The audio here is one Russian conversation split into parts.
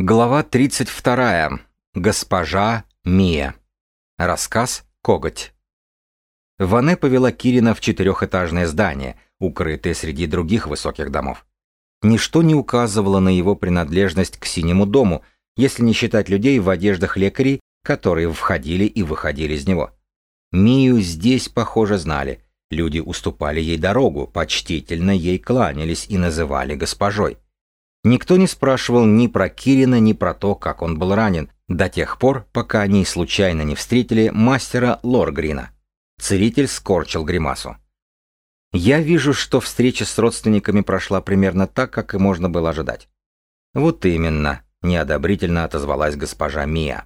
Глава 32. Госпожа Мия. Рассказ «Коготь». Ване повела Кирина в четырехэтажное здание, укрытое среди других высоких домов. Ничто не указывало на его принадлежность к синему дому, если не считать людей в одеждах лекарей, которые входили и выходили из него. Мию здесь, похоже, знали. Люди уступали ей дорогу, почтительно ей кланялись и называли госпожой. Никто не спрашивал ни про Кирина, ни про то, как он был ранен, до тех пор, пока они случайно не встретили мастера Лоргрина. Целитель скорчил гримасу. Я вижу, что встреча с родственниками прошла примерно так, как и можно было ожидать. Вот именно, неодобрительно отозвалась госпожа Мия.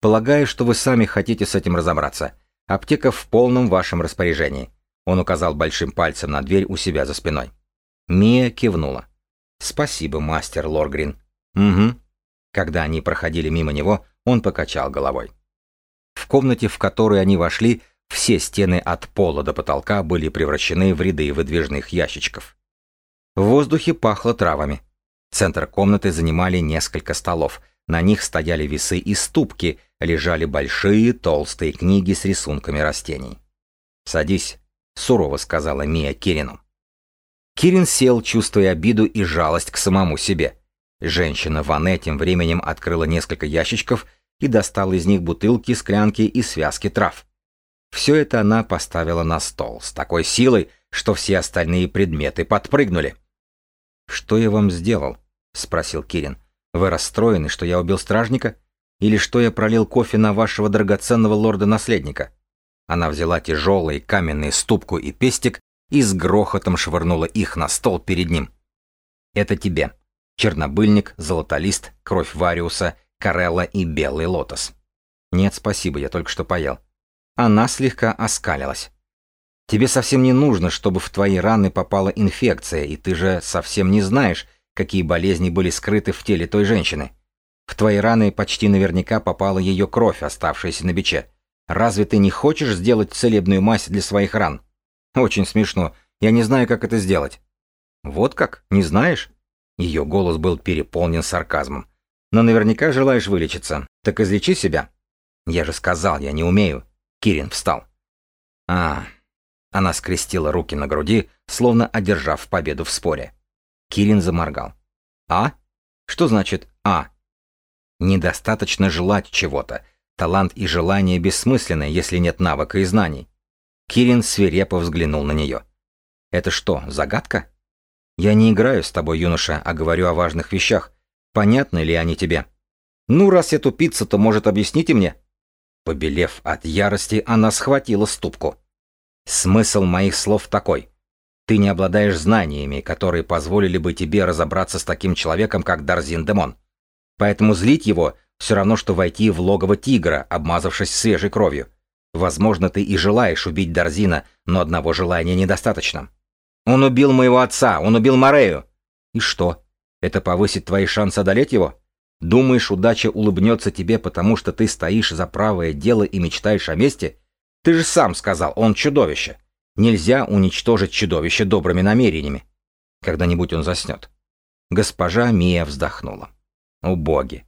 Полагаю, что вы сами хотите с этим разобраться. Аптека в полном вашем распоряжении. Он указал большим пальцем на дверь у себя за спиной. Мия кивнула. Спасибо, мастер Лоргрин. Угу. Когда они проходили мимо него, он покачал головой. В комнате, в которую они вошли, все стены от пола до потолка были превращены в ряды выдвижных ящичков. В воздухе пахло травами. Центр комнаты занимали несколько столов. На них стояли весы и ступки, лежали большие толстые книги с рисунками растений. «Садись», — сурово сказала Мия Кирину. Кирин сел, чувствуя обиду и жалость к самому себе. Женщина Ване тем временем открыла несколько ящичков и достала из них бутылки, склянки и связки трав. Все это она поставила на стол с такой силой, что все остальные предметы подпрыгнули. «Что я вам сделал?» — спросил Кирин. «Вы расстроены, что я убил стражника? Или что я пролил кофе на вашего драгоценного лорда-наследника?» Она взяла тяжелые каменные ступку и пестик и с грохотом швырнула их на стол перед ним. «Это тебе. Чернобыльник, золотолист, кровь Вариуса, Карелла и белый лотос». «Нет, спасибо, я только что поел». Она слегка оскалилась. «Тебе совсем не нужно, чтобы в твои раны попала инфекция, и ты же совсем не знаешь, какие болезни были скрыты в теле той женщины. В твои раны почти наверняка попала ее кровь, оставшаяся на биче. Разве ты не хочешь сделать целебную мазь для своих ран?» Очень смешно. Я не знаю, как это сделать. Вот как? Не знаешь? Ее голос был переполнен сарказмом. Но наверняка желаешь вылечиться. Так излечи себя. Я же сказал, я не умею. Кирин встал. А, она скрестила руки на груди, словно одержав победу в споре. Кирин заморгал. А? Что значит «а»? Недостаточно желать чего-то. Талант и желание бессмысленны, если нет навыка и знаний. Кирин свирепо взглянул на нее. «Это что, загадка?» «Я не играю с тобой, юноша, а говорю о важных вещах. Понятны ли они тебе?» «Ну, раз я тупица, то, может, объясните мне?» Побелев от ярости, она схватила ступку. «Смысл моих слов такой. Ты не обладаешь знаниями, которые позволили бы тебе разобраться с таким человеком, как Дарзин Демон. Поэтому злить его все равно, что войти в логово тигра, обмазавшись свежей кровью. Возможно, ты и желаешь убить Дарзина, но одного желания недостаточно. Он убил моего отца, он убил Морею. И что? Это повысит твои шансы одолеть его? Думаешь, удача улыбнется тебе, потому что ты стоишь за правое дело и мечтаешь о мести? Ты же сам сказал, он чудовище. Нельзя уничтожить чудовище добрыми намерениями. Когда-нибудь он заснет. Госпожа Мия вздохнула. О боги!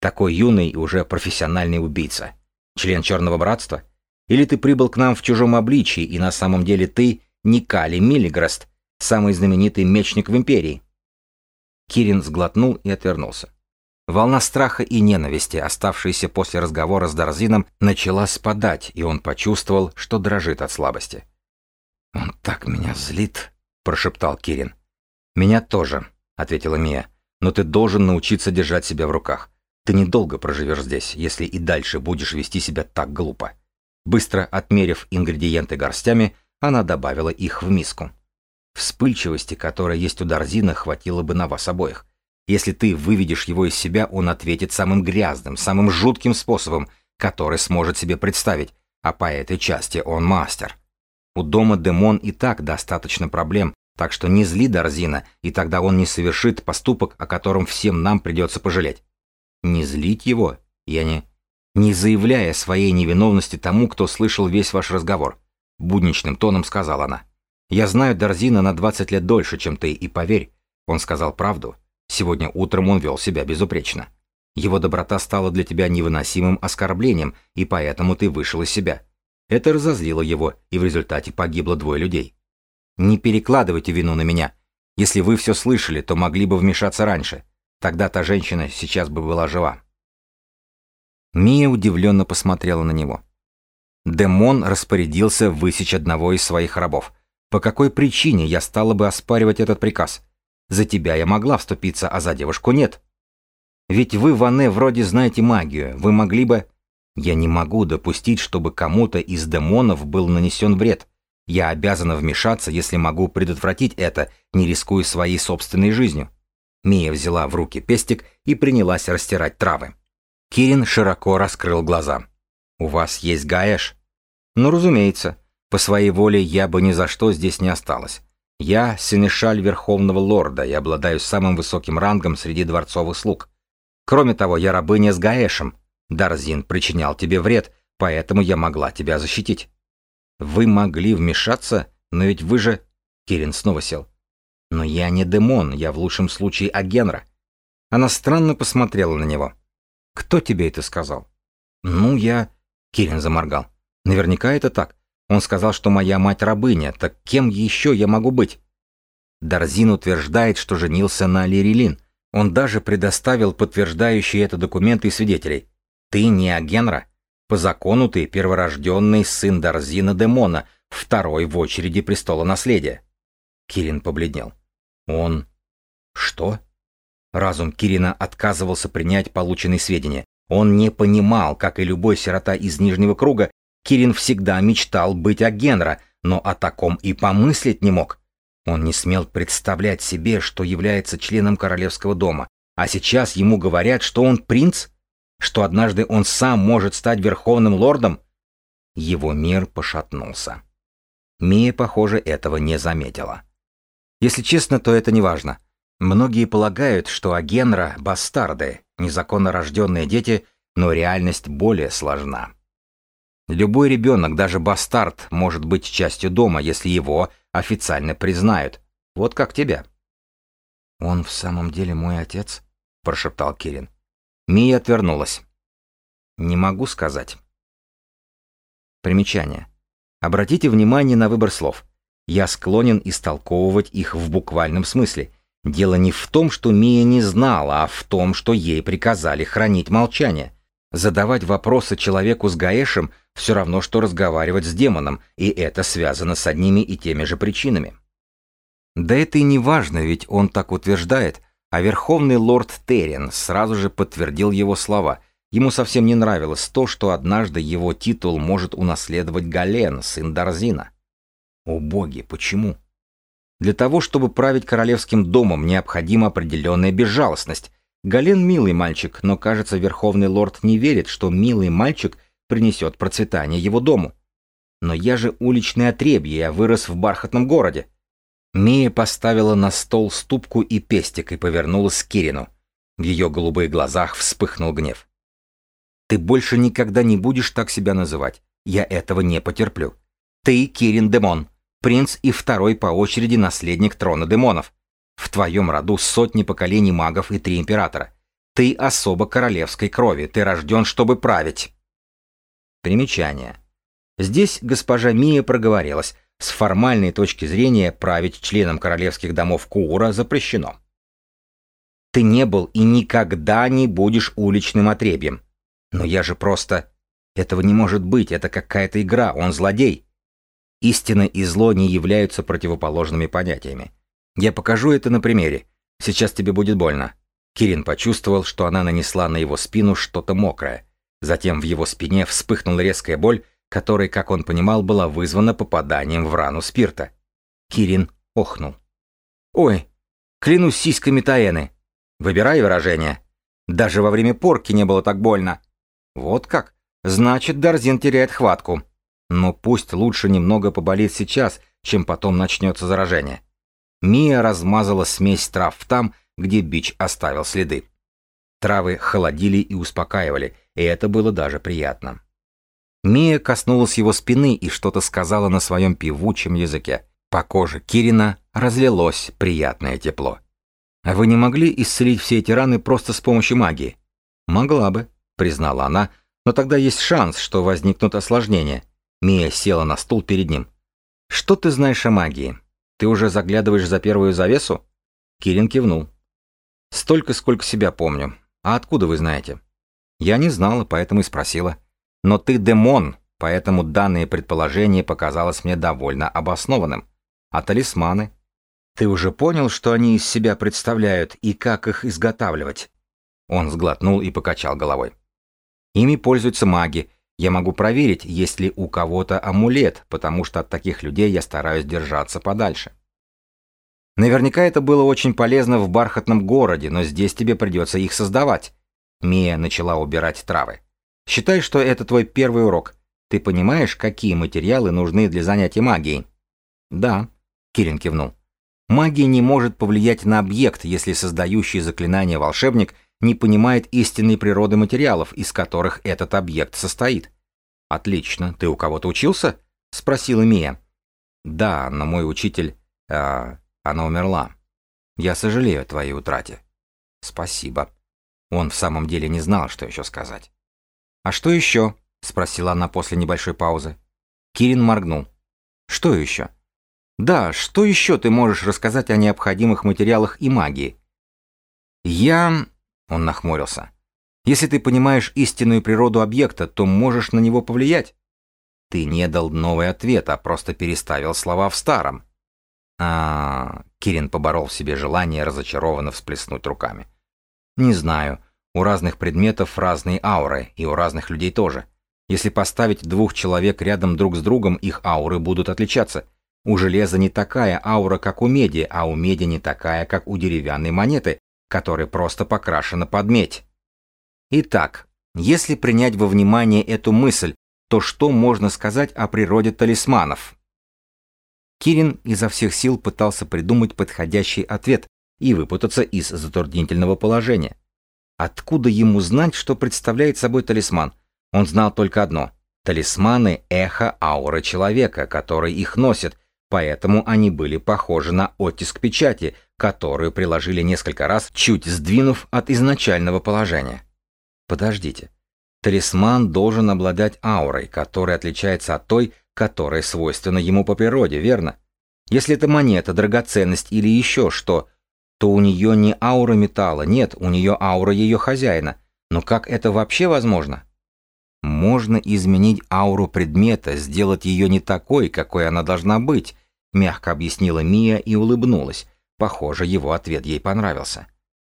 Такой юный и уже профессиональный убийца. Член Черного Братства? Или ты прибыл к нам в чужом обличии, и на самом деле ты Никали Миллиграст, самый знаменитый мечник в Империи?» Кирин сглотнул и отвернулся. Волна страха и ненависти, оставшаяся после разговора с Дарзином, начала спадать, и он почувствовал, что дрожит от слабости. «Он так меня злит», — прошептал Кирин. «Меня тоже», — ответила Мия. «Но ты должен научиться держать себя в руках. Ты недолго проживешь здесь, если и дальше будешь вести себя так глупо». Быстро отмерив ингредиенты горстями, она добавила их в миску. Вспыльчивости, которая есть у Дарзина, хватило бы на вас обоих. Если ты выведешь его из себя, он ответит самым грязным, самым жутким способом, который сможет себе представить, а по этой части он мастер. У дома Демон и так достаточно проблем, так что не зли Дарзина, и тогда он не совершит поступок, о котором всем нам придется пожалеть. Не злить его? Я не не заявляя своей невиновности тому, кто слышал весь ваш разговор. Будничным тоном сказала она. «Я знаю Дарзина на 20 лет дольше, чем ты, и поверь, он сказал правду. Сегодня утром он вел себя безупречно. Его доброта стала для тебя невыносимым оскорблением, и поэтому ты вышел из себя. Это разозлило его, и в результате погибло двое людей. Не перекладывайте вину на меня. Если вы все слышали, то могли бы вмешаться раньше. Тогда та женщина сейчас бы была жива. Мия удивленно посмотрела на него. Демон распорядился высечь одного из своих рабов. По какой причине я стала бы оспаривать этот приказ? За тебя я могла вступиться, а за девушку нет. Ведь вы, Ване, вроде знаете магию. Вы могли бы... Я не могу допустить, чтобы кому-то из демонов был нанесен вред. Я обязана вмешаться, если могу предотвратить это, не рискуя своей собственной жизнью. Мия взяла в руки пестик и принялась растирать травы. Кирин широко раскрыл глаза. «У вас есть гаэш?» «Ну, разумеется. По своей воле я бы ни за что здесь не осталась. Я синешаль Верховного Лорда и обладаю самым высоким рангом среди дворцовых слуг. Кроме того, я рабыня с гаэшем. Дарзин причинял тебе вред, поэтому я могла тебя защитить». «Вы могли вмешаться, но ведь вы же...» Кирин снова сел. «Но я не демон, я в лучшем случае Агенра». Она странно посмотрела на него. «Кто тебе это сказал?» «Ну, я...» Кирин заморгал. «Наверняка это так. Он сказал, что моя мать рабыня. Так кем еще я могу быть?» Дарзин утверждает, что женился на Лирилин. Он даже предоставил подтверждающие это документы и свидетелей. «Ты не Агенра?» По закону ты перворожденный сын Дарзина Демона, второй в очереди престола наследия. Кирин побледнел. Он... Что? Разум Кирина отказывался принять полученные сведения. Он не понимал, как и любой сирота из Нижнего круга, Кирин всегда мечтал быть Агенра, но о таком и помыслить не мог. Он не смел представлять себе, что является членом королевского дома, а сейчас ему говорят, что он принц? что однажды он сам может стать верховным лордом? Его мир пошатнулся. Мия, похоже, этого не заметила. Если честно, то это не важно. Многие полагают, что Агенра — бастарды, незаконно рожденные дети, но реальность более сложна. Любой ребенок, даже бастард, может быть частью дома, если его официально признают. Вот как тебя. «Он в самом деле мой отец?» — прошептал Кирин. Мия отвернулась. Не могу сказать. Примечание. Обратите внимание на выбор слов. Я склонен истолковывать их в буквальном смысле. Дело не в том, что Мия не знала, а в том, что ей приказали хранить молчание. Задавать вопросы человеку с Гаэшем все равно, что разговаривать с демоном, и это связано с одними и теми же причинами. Да это и не важно, ведь он так утверждает, а верховный лорд Террин сразу же подтвердил его слова. Ему совсем не нравилось то, что однажды его титул может унаследовать Гален, сын Дарзина. О боги, почему? Для того, чтобы править королевским домом, необходима определенная безжалостность. Гален милый мальчик, но, кажется, верховный лорд не верит, что милый мальчик принесет процветание его дому. Но я же уличный отребье, я вырос в бархатном городе. Мия поставила на стол ступку и пестик и повернулась к Кирину. В ее голубых глазах вспыхнул гнев. «Ты больше никогда не будешь так себя называть. Я этого не потерплю. Ты Кирин Демон, принц и второй по очереди наследник трона демонов. В твоем роду сотни поколений магов и три императора. Ты особо королевской крови, ты рожден, чтобы править». Примечание. Здесь госпожа Мия проговорилась, с формальной точки зрения править членом королевских домов Куура запрещено. Ты не был и никогда не будешь уличным отребьем. Но я же просто... Этого не может быть, это какая-то игра, он злодей. Истина и зло не являются противоположными понятиями. Я покажу это на примере. Сейчас тебе будет больно. Кирин почувствовал, что она нанесла на его спину что-то мокрое. Затем в его спине вспыхнула резкая боль, которая, как он понимал, была вызвана попаданием в рану спирта. Кирин охнул. «Ой, клянусь сиськами Таэны. Выбирай выражение. Даже во время порки не было так больно. Вот как? Значит, Дарзин теряет хватку. Но пусть лучше немного поболит сейчас, чем потом начнется заражение. Мия размазала смесь трав там, где бич оставил следы. Травы холодили и успокаивали, и это было даже приятно. Мия коснулась его спины и что-то сказала на своем певучем языке. По коже Кирина разлилось приятное тепло. Вы не могли исцелить все эти раны просто с помощью магии? Могла бы, признала она, но тогда есть шанс, что возникнут осложнения. Мия села на стул перед ним. Что ты знаешь о магии? Ты уже заглядываешь за первую завесу? Кирин кивнул. Столько, сколько себя помню. А откуда вы знаете? Я не знала, поэтому и спросила. Но ты демон, поэтому данное предположение показалось мне довольно обоснованным. А талисманы? Ты уже понял, что они из себя представляют и как их изготавливать? Он сглотнул и покачал головой. Ими пользуются маги. Я могу проверить, есть ли у кого-то амулет, потому что от таких людей я стараюсь держаться подальше. Наверняка это было очень полезно в бархатном городе, но здесь тебе придется их создавать. Мия начала убирать травы. Считай, что это твой первый урок. Ты понимаешь, какие материалы нужны для занятия магией? Да, Кирин кивнул. Магия не может повлиять на объект, если создающий заклинание волшебник не понимает истинной природы материалов, из которых этот объект состоит. Отлично. Ты у кого-то учился? спросила Мия. Да, но мой учитель... А, она умерла. Я сожалею о твоей утрате. Спасибо. Он в самом деле не знал, что еще сказать. А что еще? спросила она после небольшой паузы. Кирин моргнул. Что еще? Да, что еще ты можешь рассказать о необходимых материалах и магии? Я... Он нахмурился. Если ты понимаешь истинную природу объекта, то можешь на него повлиять. Ты не дал новый ответ, а просто переставил слова в старом. А, Кирин поборол в себе желание разочарованно всплеснуть руками. Не знаю. У разных предметов разные ауры, и у разных людей тоже. Если поставить двух человек рядом друг с другом, их ауры будут отличаться. У железа не такая аура, как у меди, а у меди не такая, как у деревянной монеты, которая просто покрашена под медь. Итак, если принять во внимание эту мысль, то что можно сказать о природе талисманов? Кирин изо всех сил пытался придумать подходящий ответ и выпутаться из затруднительного положения. Откуда ему знать, что представляет собой талисман? Он знал только одно. Талисманы — эхо ауры человека, который их носит, Поэтому они были похожи на оттиск печати, которую приложили несколько раз, чуть сдвинув от изначального положения. Подождите. Талисман должен обладать аурой, которая отличается от той, которая свойственна ему по природе, верно? Если это монета, драгоценность или еще что, то у нее не аура металла, нет, у нее аура ее хозяина. Но как это вообще возможно? Можно изменить ауру предмета, сделать ее не такой, какой она должна быть, мягко объяснила Мия и улыбнулась. Похоже, его ответ ей понравился.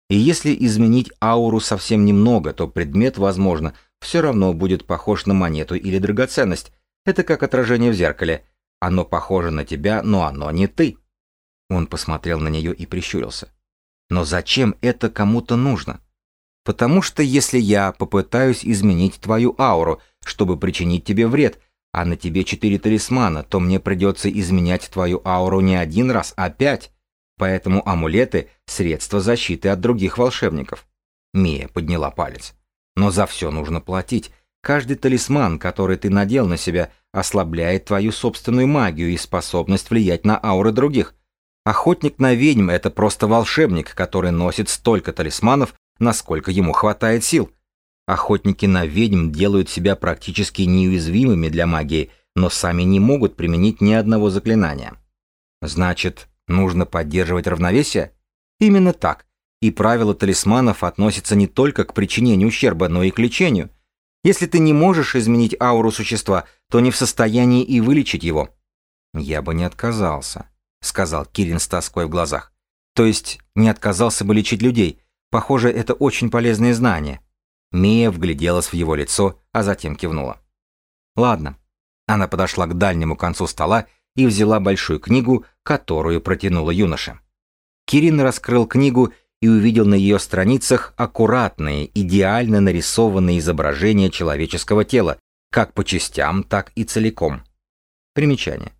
И если изменить ауру совсем немного, то предмет, возможно, все равно будет похож на монету или драгоценность. Это как отражение в зеркале. Оно похоже на тебя, но оно не ты. Он посмотрел на нее и прищурился. Но зачем это кому-то нужно? Потому что если я попытаюсь изменить твою ауру, чтобы причинить тебе вред, а на тебе четыре талисмана, то мне придется изменять твою ауру не один раз, а пять. Поэтому амулеты — средство защиты от других волшебников. Мия подняла палец. Но за все нужно платить. Каждый талисман, который ты надел на себя, ослабляет твою собственную магию и способность влиять на ауры других. Охотник на ведьм — это просто волшебник, который носит столько талисманов, насколько ему хватает сил. Охотники на ведьм делают себя практически неуязвимыми для магии, но сами не могут применить ни одного заклинания. Значит, нужно поддерживать равновесие? Именно так. И правила талисманов относятся не только к причинению ущерба, но и к лечению. Если ты не можешь изменить ауру существа, то не в состоянии и вылечить его. Я бы не отказался, сказал Кирин с тоской в глазах. То есть не отказался бы лечить людей, Похоже, это очень полезные знания. Мия вгляделась в его лицо, а затем кивнула. Ладно. Она подошла к дальнему концу стола и взяла большую книгу, которую протянула юноше. Кирин раскрыл книгу и увидел на ее страницах аккуратные, идеально нарисованные изображения человеческого тела, как по частям, так и целиком. Примечание.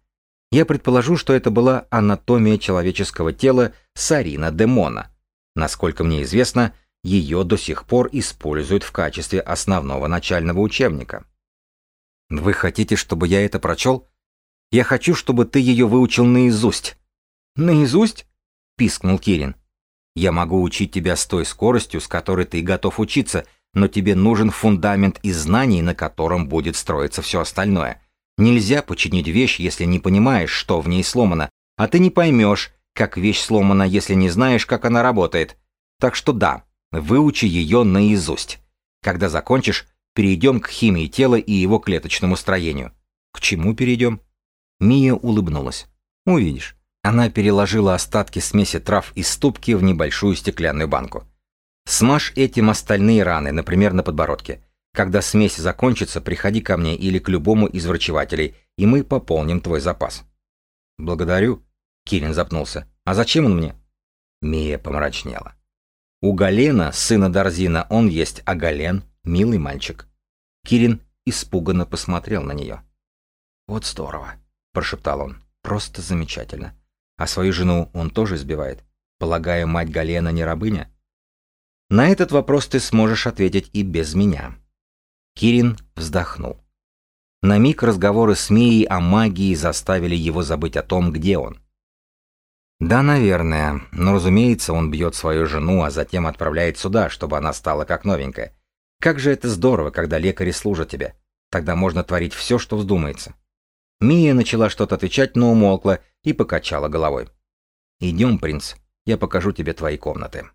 Я предположу, что это была анатомия человеческого тела Сарина Демона, Насколько мне известно, ее до сих пор используют в качестве основного начального учебника. Вы хотите, чтобы я это прочел? Я хочу, чтобы ты ее выучил наизусть. Наизусть? Пискнул Кирин. Я могу учить тебя с той скоростью, с которой ты готов учиться, но тебе нужен фундамент из знаний, на котором будет строиться все остальное. Нельзя починить вещь, если не понимаешь, что в ней сломано, а ты не поймешь, как вещь сломана, если не знаешь, как она работает. Так что да, выучи ее наизусть. Когда закончишь, перейдем к химии тела и его клеточному строению. К чему перейдем? Мия улыбнулась. Увидишь. Она переложила остатки смеси трав из ступки в небольшую стеклянную банку. Смажь этим остальные раны, например, на подбородке. Когда смесь закончится, приходи ко мне или к любому из врачевателей, и мы пополним твой запас. Благодарю. Кирин запнулся. А зачем он мне? Мия помрачнела. У Галена, сына Дарзина, он есть, а Гален — милый мальчик. Кирин испуганно посмотрел на нее. «Вот здорово», — прошептал он. «Просто замечательно. А свою жену он тоже избивает? Полагаю, мать Галена не рабыня?» На этот вопрос ты сможешь ответить и без меня. Кирин вздохнул. На миг разговоры с Мией о магии заставили его забыть о том, где он. Да, наверное, но, разумеется, он бьет свою жену, а затем отправляет сюда, чтобы она стала как новенькая. Как же это здорово, когда лекари служат тебе. Тогда можно творить все, что вздумается. Мия начала что-то отвечать, но умолкла и покачала головой. «Идем, принц, я покажу тебе твои комнаты».